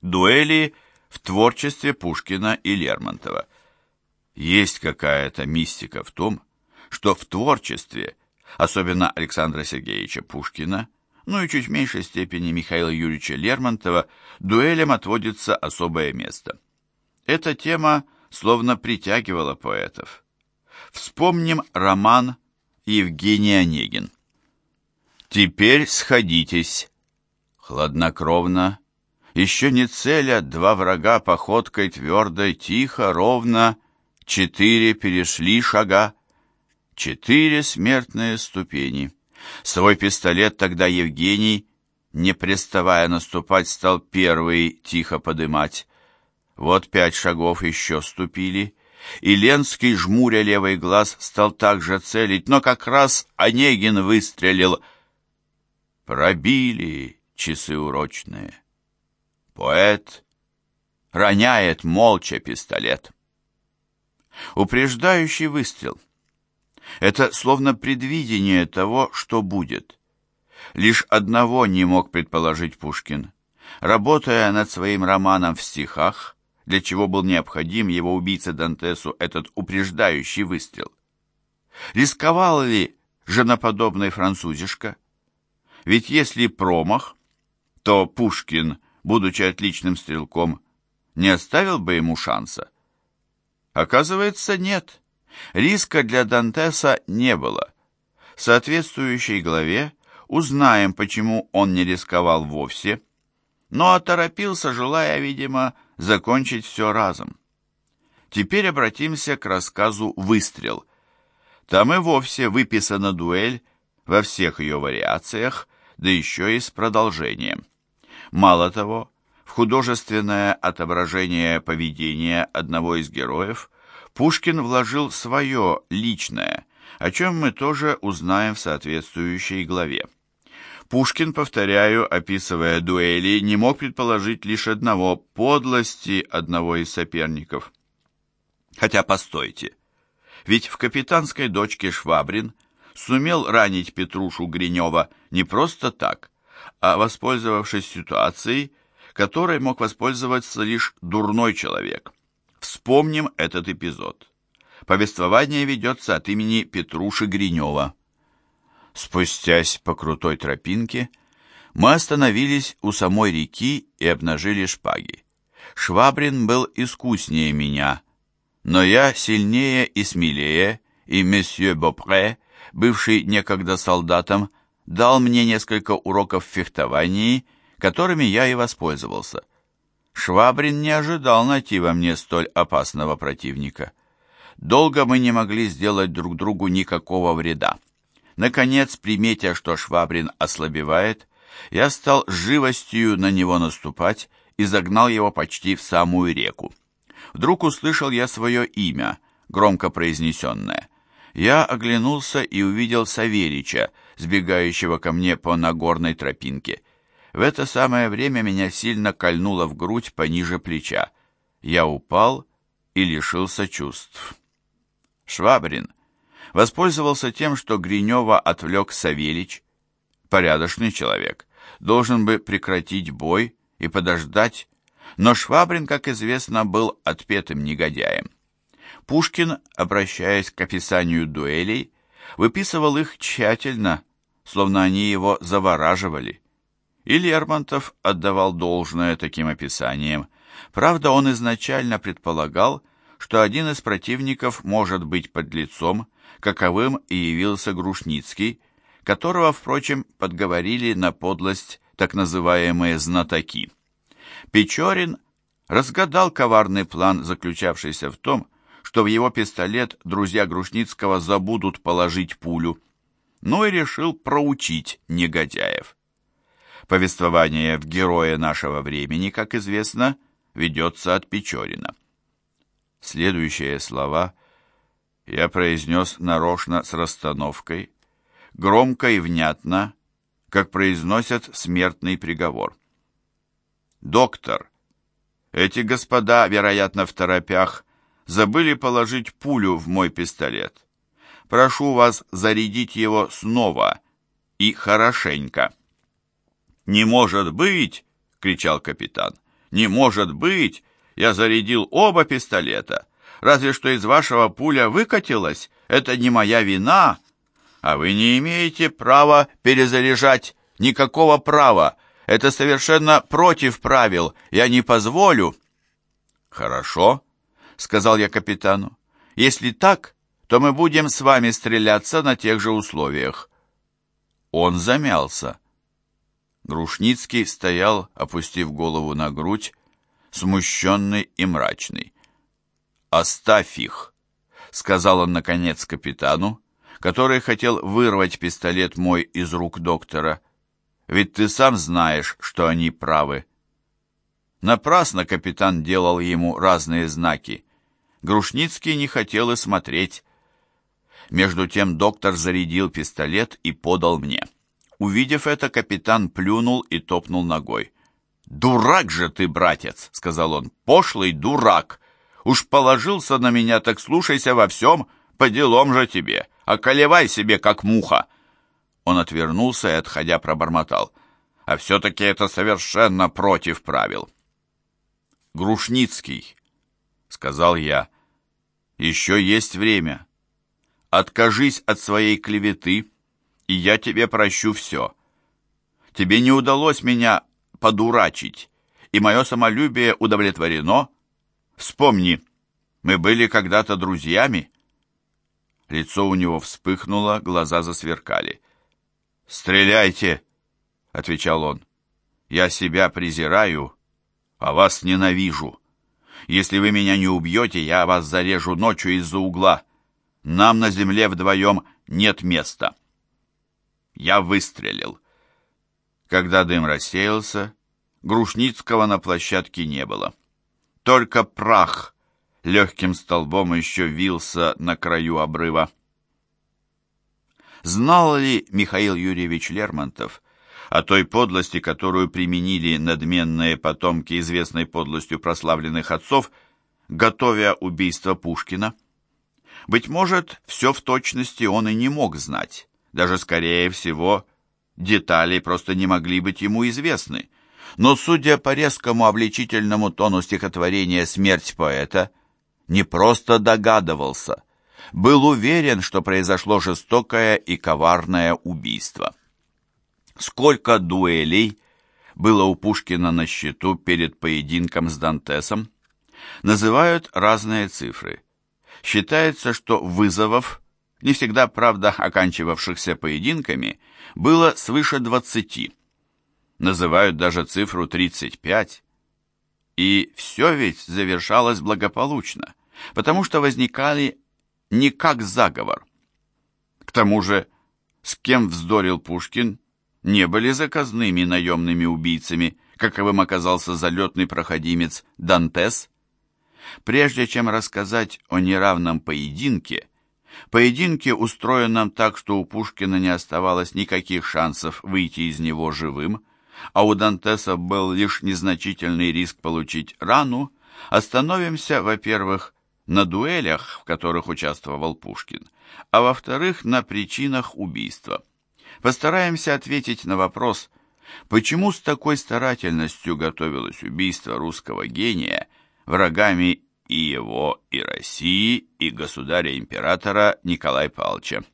Дуэли в творчестве Пушкина и Лермонтова. Есть какая-то мистика в том, что в творчестве, особенно Александра Сергеевича Пушкина, ну и чуть в меньшей степени Михаила Юрьевича Лермонтова, дуэлям отводится особое место. Эта тема словно притягивала поэтов. Вспомним роман Евгений Онегин. «Теперь сходитесь». Хладнокровно, еще не целя, два врага походкой твердой, тихо, ровно, четыре перешли шага, четыре смертные ступени. Свой пистолет тогда Евгений, не приставая наступать, стал первый тихо подымать. Вот пять шагов еще ступили, и Ленский, жмуря левый глаз, стал также целить, но как раз Онегин выстрелил. Пробили часы урочные. Поэт роняет молча пистолет. Упреждающий выстрел. Это словно предвидение того, что будет. Лишь одного не мог предположить Пушкин. Работая над своим романом в стихах, для чего был необходим его убийце Дантесу этот упреждающий выстрел. Рисковал ли женоподобный французишка? Ведь если промах, то Пушкин, будучи отличным стрелком, не оставил бы ему шанса. Оказывается, нет. Риска для Дантеса не было. В соответствующей главе узнаем, почему он не рисковал вовсе, но оторопился, желая, видимо, закончить все разом. Теперь обратимся к рассказу «Выстрел». Там и вовсе выписана дуэль во всех ее вариациях, да еще и с продолжением. Мало того, в художественное отображение поведения одного из героев Пушкин вложил свое личное, о чем мы тоже узнаем в соответствующей главе. Пушкин, повторяю, описывая дуэли, не мог предположить лишь одного – подлости одного из соперников. Хотя, постойте, ведь в «Капитанской дочке» Швабрин сумел ранить Петрушу Гринева не просто так, а воспользовавшись ситуацией, которой мог воспользоваться лишь дурной человек. Вспомним этот эпизод. Повествование ведется от имени Петруши Гринева. Спустясь по крутой тропинке, мы остановились у самой реки и обнажили шпаги. Швабрин был искуснее меня, но я сильнее и смелее, и месье Бопре, бывший некогда солдатом, дал мне несколько уроков в фехтовании, которыми я и воспользовался. Швабрин не ожидал найти во мне столь опасного противника. Долго мы не могли сделать друг другу никакого вреда. Наконец, приметя, что Швабрин ослабевает, я стал живостью на него наступать и загнал его почти в самую реку. Вдруг услышал я свое имя, громко произнесенное. Я оглянулся и увидел Савельича, сбегающего ко мне по Нагорной тропинке. В это самое время меня сильно кольнуло в грудь пониже плеча. Я упал и лишился чувств. Швабрин воспользовался тем, что Гринева отвлек Савельич. Порядочный человек, должен бы прекратить бой и подождать, но Швабрин, как известно, был отпетым негодяем. Пушкин, обращаясь к описанию дуэлей, выписывал их тщательно, словно они его завораживали. И Лермонтов отдавал должное таким описаниям. Правда, он изначально предполагал, что один из противников может быть подлецом, каковым и явился Грушницкий, которого, впрочем, подговорили на подлость так называемые «знатоки». Печорин разгадал коварный план, заключавшийся в том, что в его пистолет друзья Грушницкого забудут положить пулю, но и решил проучить негодяев. Повествование в герое нашего времени, как известно, ведется от Печорина. Следующие слова я произнес нарочно с расстановкой, громко и внятно, как произносят смертный приговор. «Доктор, эти господа, вероятно, в торопях, забыли положить пулю в мой пистолет. Прошу вас зарядить его снова и хорошенько». «Не может быть!» — кричал капитан. Не может быть! Я зарядил оба пистолета. Разве что из вашего пуля выкатилась. Это не моя вина. А вы не имеете права перезаряжать. Никакого права. Это совершенно против правил. Я не позволю. Хорошо, сказал я капитану. Если так, то мы будем с вами стреляться на тех же условиях. Он замялся. Грушницкий стоял, опустив голову на грудь, смущенный и мрачный. «Оставь их», — сказал он, наконец, капитану, который хотел вырвать пистолет мой из рук доктора. «Ведь ты сам знаешь, что они правы». Напрасно капитан делал ему разные знаки. Грушницкий не хотел и смотреть. Между тем доктор зарядил пистолет и подал мне. Увидев это, капитан плюнул и топнул ногой. «Дурак же ты, братец!» — сказал он. «Пошлый дурак! Уж положился на меня, так слушайся во всем, по делам же тебе, околевай себе, как муха!» Он отвернулся и, отходя, пробормотал. «А все-таки это совершенно против правил!» «Грушницкий!» — сказал я. «Еще есть время. Откажись от своей клеветы, и я тебе прощу все. Тебе не удалось меня подурачить, и мое самолюбие удовлетворено. Вспомни, мы были когда-то друзьями». Лицо у него вспыхнуло, глаза засверкали. «Стреляйте!» — отвечал он. «Я себя презираю, а вас ненавижу. Если вы меня не убьете, я вас зарежу ночью из-за угла. Нам на земле вдвоем нет места». Я выстрелил. Когда дым рассеялся, Грушницкого на площадке не было. Только прах легким столбом еще вился на краю обрыва. Знал ли Михаил Юрьевич Лермонтов о той подлости, которую применили надменные потомки известной подлостью прославленных отцов, готовя убийство Пушкина? Быть может, все в точности он и не мог знать. Даже, скорее всего, детали просто не могли быть ему известны. Но, судя по резкому обличительному тону стихотворения «Смерть поэта», не просто догадывался, был уверен, что произошло жестокое и коварное убийство. Сколько дуэлей было у Пушкина на счету перед поединком с Дантесом? Называют разные цифры. Считается, что вызовов не всегда, правда, оканчивавшихся поединками, было свыше 20. Называют даже цифру 35. И все ведь завершалось благополучно, потому что возникали не как заговор. К тому же, с кем вздорил Пушкин, не были заказными наемными убийцами, каковым оказался залетный проходимец Дантес. Прежде чем рассказать о неравном поединке, Поединке, устроенном так, что у Пушкина не оставалось никаких шансов выйти из него живым, а у Дантеса был лишь незначительный риск получить рану, остановимся, во-первых, на дуэлях, в которых участвовал Пушкин, а во-вторых, на причинах убийства. Постараемся ответить на вопрос, почему с такой старательностью готовилось убийство русского гения врагами и его, и России, и государя-императора Николая Павловича.